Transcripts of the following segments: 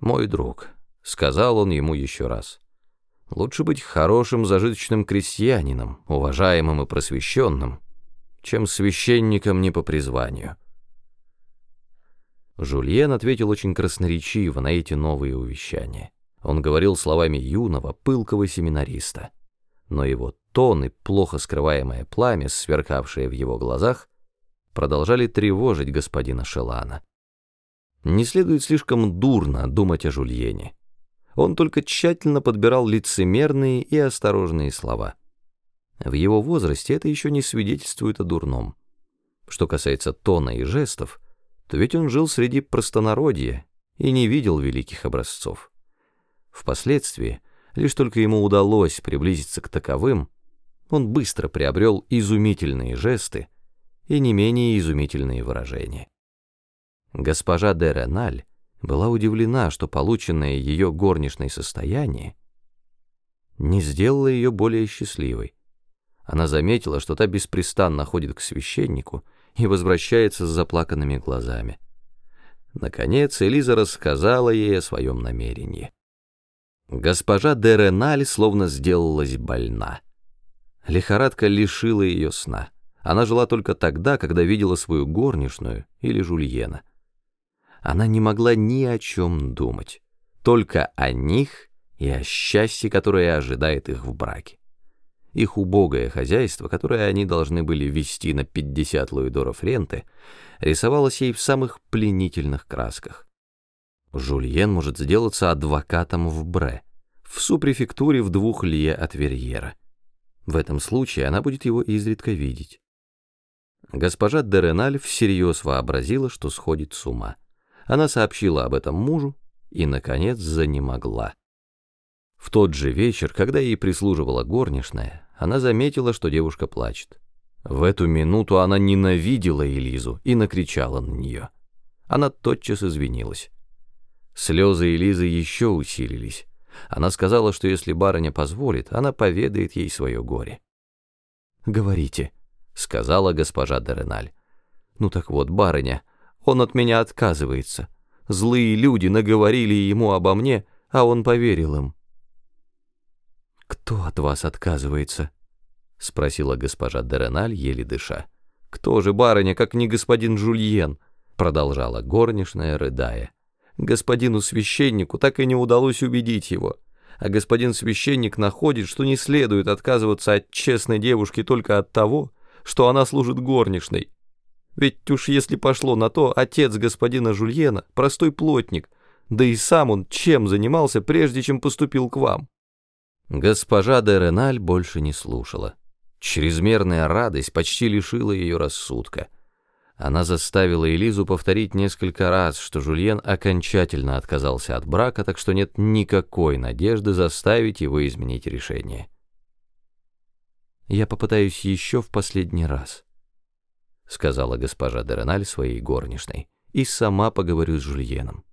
«Мой друг», — сказал он ему еще раз, — «лучше быть хорошим зажиточным крестьянином, уважаемым и просвещенным, чем священником не по призванию». Жульен ответил очень красноречиво на эти новые увещания. Он говорил словами юного, пылкого семинариста. Но его тон и плохо скрываемое пламя, сверкавшее в его глазах, продолжали тревожить господина Шелана. Не следует слишком дурно думать о Жульене. Он только тщательно подбирал лицемерные и осторожные слова. В его возрасте это еще не свидетельствует о дурном. Что касается тона и жестов, то ведь он жил среди простонародья и не видел великих образцов. Впоследствии, лишь только ему удалось приблизиться к таковым, он быстро приобрел изумительные жесты и не менее изумительные выражения. Госпожа де Реналь была удивлена, что полученное ее горничное состояние не сделало ее более счастливой. Она заметила, что та беспрестанно ходит к священнику и возвращается с заплаканными глазами. Наконец Элиза рассказала ей о своем намерении. Госпожа де Реналь словно сделалась больна. Лихорадка лишила ее сна. Она жила только тогда, когда видела свою горничную или Жульена. Она не могла ни о чем думать, только о них и о счастье, которое ожидает их в браке. Их убогое хозяйство, которое они должны были вести на 50 луидоров ренты, рисовалось ей в самых пленительных красках. Жульен может сделаться адвокатом в Бре, в супрефектуре в двух лье от Верьера. В этом случае она будет его изредка видеть. Госпожа Дереналь всерьез вообразила, что сходит с ума. Она сообщила об этом мужу и, наконец, занемогла. В тот же вечер, когда ей прислуживала горничная, она заметила, что девушка плачет. В эту минуту она ненавидела Элизу и накричала на нее. Она тотчас извинилась. Слезы Элизы еще усилились. Она сказала, что если барыня позволит, она поведает ей свое горе. «Говорите», — сказала госпожа Дереналь. «Ну так вот, барыня, он от меня отказывается. Злые люди наговорили ему обо мне, а он поверил им. «Кто от вас отказывается?» — спросила госпожа Дереналь, еле дыша. «Кто же, барыня, как не господин Жульен?» — продолжала горничная, рыдая. «Господину священнику так и не удалось убедить его, а господин священник находит, что не следует отказываться от честной девушки только от того, что она служит горничной. Ведь уж если пошло на то, отец господина Жульена — простой плотник, да и сам он чем занимался, прежде чем поступил к вам?» Госпожа де Реналь больше не слушала. Чрезмерная радость почти лишила ее рассудка. Она заставила Элизу повторить несколько раз, что Жульен окончательно отказался от брака, так что нет никакой надежды заставить его изменить решение. «Я попытаюсь еще в последний раз», — сказала госпожа де Реналь своей горничной, «и сама поговорю с Жульеном.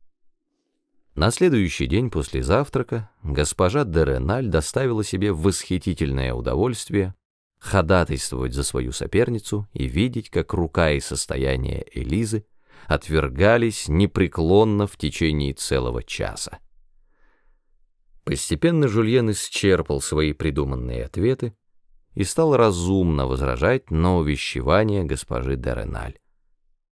На следующий день после завтрака госпожа де Реналь доставила себе восхитительное удовольствие ходатайствовать за свою соперницу и видеть, как рука и состояние Элизы отвергались непреклонно в течение целого часа. Постепенно Жульен исчерпал свои придуманные ответы и стал разумно возражать на увещевание госпожи де Реналь.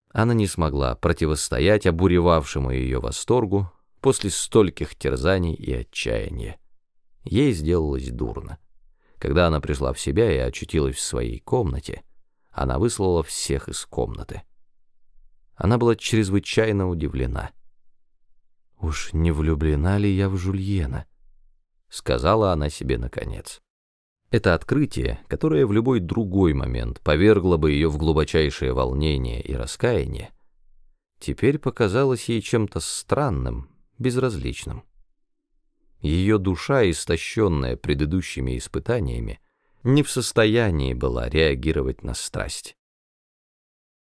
Она не смогла противостоять обуревавшему ее восторгу, после стольких терзаний и отчаяния. Ей сделалось дурно. Когда она пришла в себя и очутилась в своей комнате, она выслала всех из комнаты. Она была чрезвычайно удивлена. «Уж не влюблена ли я в Жульена?» — сказала она себе наконец. Это открытие, которое в любой другой момент повергло бы ее в глубочайшее волнение и раскаяние, теперь показалось ей чем-то странным безразличным. Ее душа, истощенная предыдущими испытаниями, не в состоянии была реагировать на страсть.